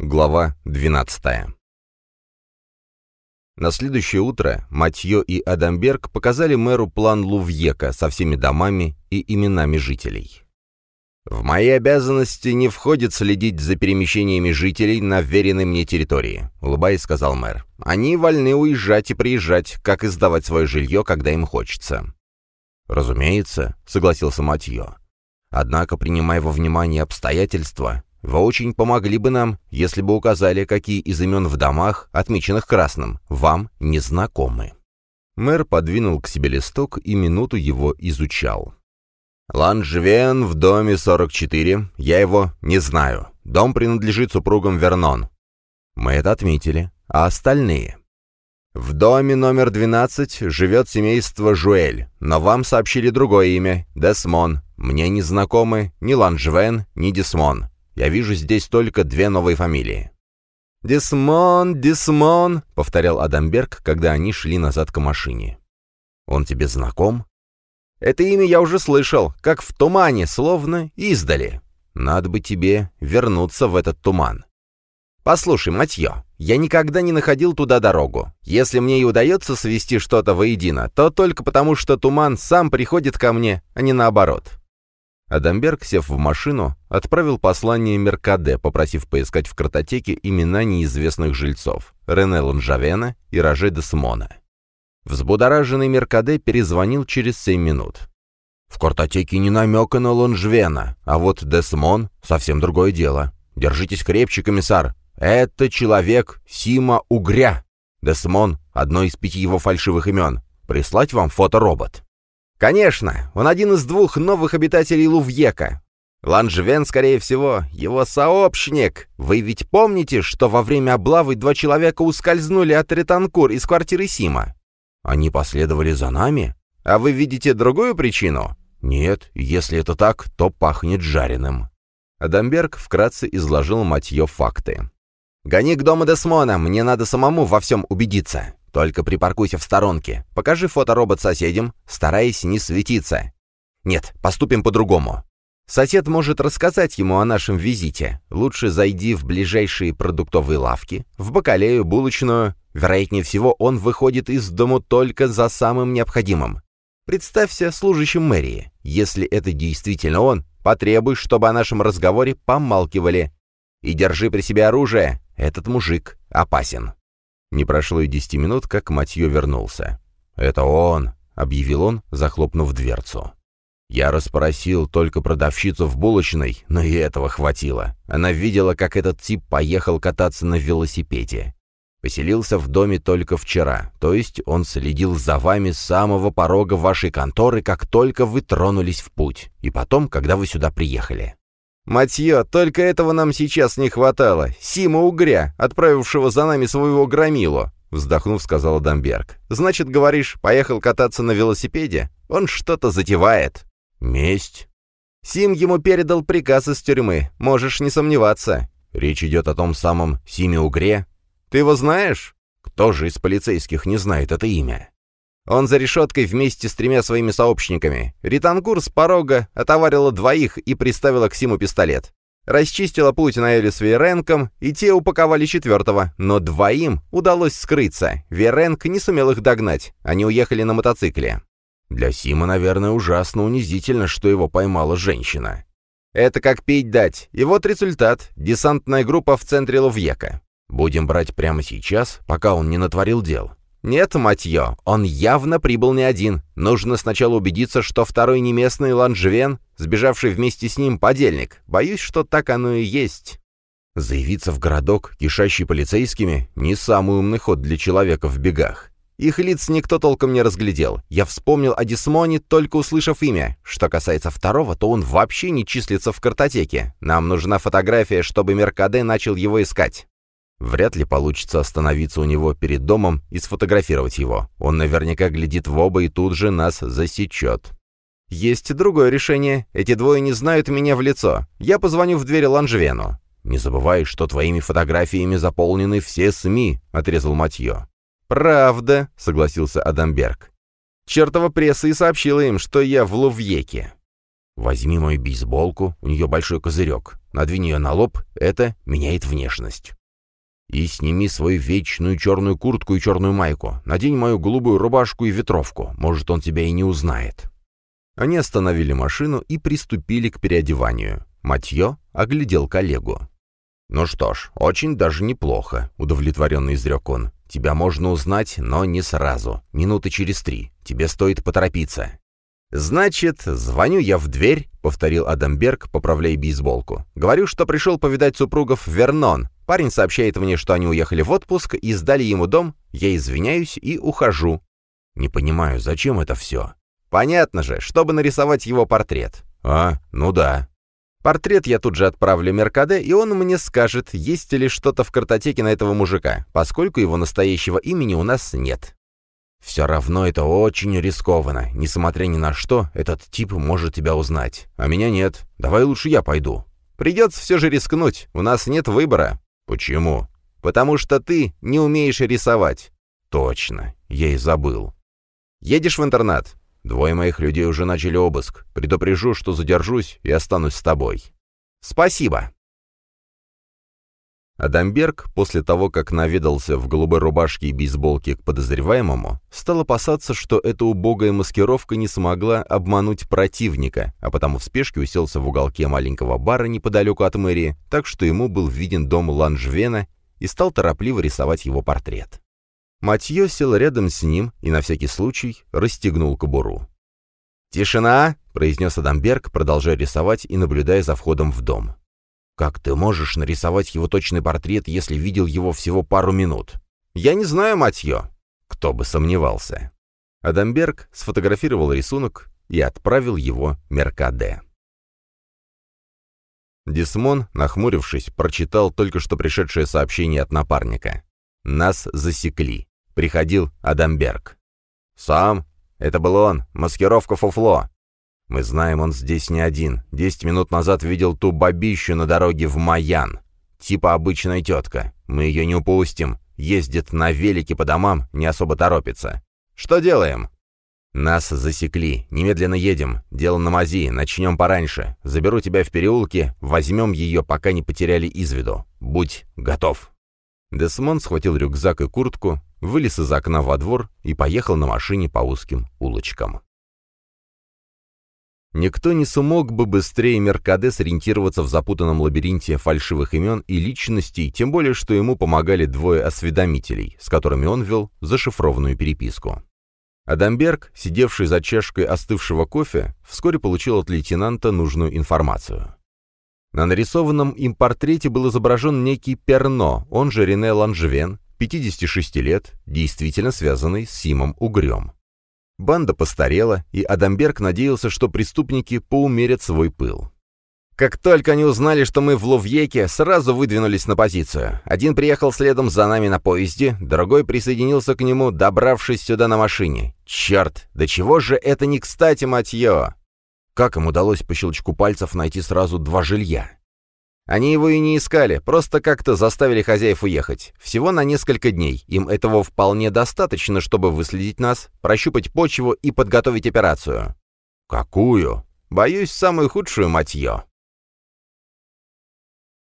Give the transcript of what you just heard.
Глава 12 На следующее утро Матье и Адамберг показали мэру план Лувьека со всеми домами и именами жителей. «В мои обязанности не входит следить за перемещениями жителей на вверенной мне территории», — улыбаясь, сказал мэр. «Они вольны уезжать и приезжать, как и сдавать свое жилье, когда им хочется». «Разумеется», — согласился Матье. «Однако, принимая во внимание обстоятельства, вы очень помогли бы нам, если бы указали, какие из имен в домах, отмеченных красным, вам не знакомы». Мэр подвинул к себе листок и минуту его изучал. «Ланжвен в доме 44. Я его не знаю. Дом принадлежит супругам Вернон». Мы это отметили. А остальные? В доме номер 12 живет семейство Жуэль, но вам сообщили другое имя — Десмон. Мне не знакомы ни Ланжвен, ни Десмон. Я вижу здесь только две новые фамилии. «Десмон, Десмон», — повторял Адамберг, когда они шли назад к машине. «Он тебе знаком?» Это имя я уже слышал, как в тумане, словно издали. Надо бы тебе вернуться в этот туман. Послушай, Матье, я никогда не находил туда дорогу. Если мне и удается свести что-то воедино, то только потому, что туман сам приходит ко мне, а не наоборот. Адамберг, сев в машину, отправил послание Меркаде, попросив поискать в картотеке имена неизвестных жильцов — Рене Ланжавена и Роже де Смона. Взбудораженный Меркаде перезвонил через семь минут. «В картотеке не намека на Лонжвена, а вот Десмон — совсем другое дело. Держитесь крепче, комиссар. Это человек Сима Угря. Десмон — одно из пяти его фальшивых имен. Прислать вам фоторобот?» «Конечно, он один из двух новых обитателей Лувьека. Ланжвен, скорее всего, его сообщник. Вы ведь помните, что во время облавы два человека ускользнули от Ретанкур из квартиры Сима? Они последовали за нами? А вы видите другую причину? Нет, если это так, то пахнет жареным. Адамберг вкратце изложил Матье факты. «Гони к дому Десмона, мне надо самому во всем убедиться. Только припаркуйся в сторонке, покажи фоторобот соседям, стараясь не светиться. Нет, поступим по-другому. Сосед может рассказать ему о нашем визите. Лучше зайди в ближайшие продуктовые лавки, в бакалею, булочную, Вероятнее всего, он выходит из дому только за самым необходимым. Представься служащим мэрии. Если это действительно он, потребуй, чтобы о нашем разговоре помалкивали. И держи при себе оружие. Этот мужик опасен. Не прошло и десяти минут, как Матье вернулся. «Это он», — объявил он, захлопнув дверцу. Я расспросил только продавщицу в булочной, но и этого хватило. Она видела, как этот тип поехал кататься на велосипеде. Поселился в доме только вчера, то есть он следил за вами с самого порога вашей конторы, как только вы тронулись в путь, и потом, когда вы сюда приехали. «Матье, только этого нам сейчас не хватало. Сима Угря, отправившего за нами своего громилу», — вздохнув, сказал Адамберг. «Значит, говоришь, поехал кататься на велосипеде? Он что-то затевает». «Месть». Сим ему передал приказ из тюрьмы, можешь не сомневаться. Речь идет о том самом Симе Угре, ты его знаешь? Кто же из полицейских не знает это имя? Он за решеткой вместе с тремя своими сообщниками. Ританкур с порога отоварила двоих и приставила к Симу пистолет. Расчистила путь на Элю с Веренком, и те упаковали четвертого, но двоим удалось скрыться. Веренк не сумел их догнать, они уехали на мотоцикле. Для Сима, наверное, ужасно унизительно, что его поймала женщина. Это как пить дать. И вот результат. Десантная группа в центре Лувьека. Будем брать прямо сейчас, пока он не натворил дел. Нет, Матье, он явно прибыл не один. Нужно сначала убедиться, что второй неместный Ланжвен, сбежавший вместе с ним, подельник. Боюсь, что так оно и есть. Заявиться в городок, кишащий полицейскими, не самый умный ход для человека в бегах. Их лиц никто толком не разглядел. Я вспомнил о Дисмоне, только услышав имя. Что касается второго, то он вообще не числится в картотеке. Нам нужна фотография, чтобы Меркаде начал его искать. Вряд ли получится остановиться у него перед домом и сфотографировать его. Он наверняка глядит в оба и тут же нас засечет. Есть другое решение. Эти двое не знают меня в лицо. Я позвоню в дверь Ланжвену. «Не забывай, что твоими фотографиями заполнены все СМИ», — отрезал Матье. «Правда», — согласился Адамберг. «Чертова пресса и сообщила им, что я в Лувьеке». Возьми мою бейсболку, у нее большой козырек. Надвинь ее на лоб, это меняет внешность. И сними свою вечную черную куртку и черную майку. Надень мою голубую рубашку и ветровку. Может, он тебя и не узнает». Они остановили машину и приступили к переодеванию. Матье оглядел коллегу. «Ну что ж, очень даже неплохо», — удовлетворенно изрек он. «Тебя можно узнать, но не сразу. Минуты через три. Тебе стоит поторопиться». «Значит, звоню я в дверь», — повторил Адамберг, поправляя бейсболку. «Говорю, что пришел повидать супругов Вернон. Парень сообщает мне, что они уехали в отпуск и сдали ему дом. Я извиняюсь и ухожу». «Не понимаю, зачем это все?» «Понятно же, чтобы нарисовать его портрет». «А, ну да». Портрет я тут же отправлю Меркаде, и он мне скажет, есть ли что-то в картотеке на этого мужика, поскольку его настоящего имени у нас нет. Все равно это очень рискованно. Несмотря ни на что, этот тип может тебя узнать. А меня нет. Давай лучше я пойду. Придется все же рискнуть. У нас нет выбора. Почему? Потому что ты не умеешь рисовать. Точно. Я и забыл. Едешь в интернат? Двое моих людей уже начали обыск. Предупрежу, что задержусь и останусь с тобой. Спасибо. Адамберг, после того, как наведался в голубой рубашке и бейсболке к подозреваемому, стал опасаться, что эта убогая маскировка не смогла обмануть противника, а потому в спешке уселся в уголке маленького бара неподалеку от мэрии, так что ему был виден дом Ланжвена и стал торопливо рисовать его портрет. Матье сел рядом с ним и на всякий случай расстегнул кобуру. «Тишина!» — произнес Адамберг, продолжая рисовать и наблюдая за входом в дом. Как ты можешь нарисовать его точный портрет, если видел его всего пару минут? Я не знаю, матье. Кто бы сомневался. Адамберг сфотографировал рисунок и отправил его Меркаде. Дисмон, нахмурившись, прочитал только что пришедшее сообщение от напарника. «Нас засекли. Приходил Адамберг». «Сам? Это был он. Маскировка фуфло. Мы знаем, он здесь не один. Десять минут назад видел ту бабищу на дороге в Маян. Типа обычная тетка. Мы ее не упустим. Ездит на велике по домам, не особо торопится. Что делаем? Нас засекли. Немедленно едем. Дело на мази. Начнем пораньше. Заберу тебя в переулке. Возьмем ее, пока не потеряли из виду. Будь готов. Десмон схватил рюкзак и куртку, вылез из окна во двор и поехал на машине по узким улочкам. Никто не смог бы быстрее Меркаде сориентироваться в запутанном лабиринте фальшивых имен и личностей, тем более, что ему помогали двое осведомителей, с которыми он вел зашифрованную переписку. Адамберг, сидевший за чашкой остывшего кофе, вскоре получил от лейтенанта нужную информацию. На нарисованном им портрете был изображен некий Перно, он же Рене Ланжвен, 56 лет, действительно связанный с Симом Угрем. Банда постарела, и Адамберг надеялся, что преступники поумерят свой пыл. Как только они узнали, что мы в Ловьеке, сразу выдвинулись на позицию. Один приехал следом за нами на поезде, другой присоединился к нему, добравшись сюда на машине. Черт, да чего же это не кстати, матье! Как им удалось по щелчку пальцев найти сразу два жилья? Они его и не искали, просто как-то заставили хозяев уехать. Всего на несколько дней. Им этого вполне достаточно, чтобы выследить нас, прощупать почву и подготовить операцию. Какую? Боюсь, самую худшую, матье.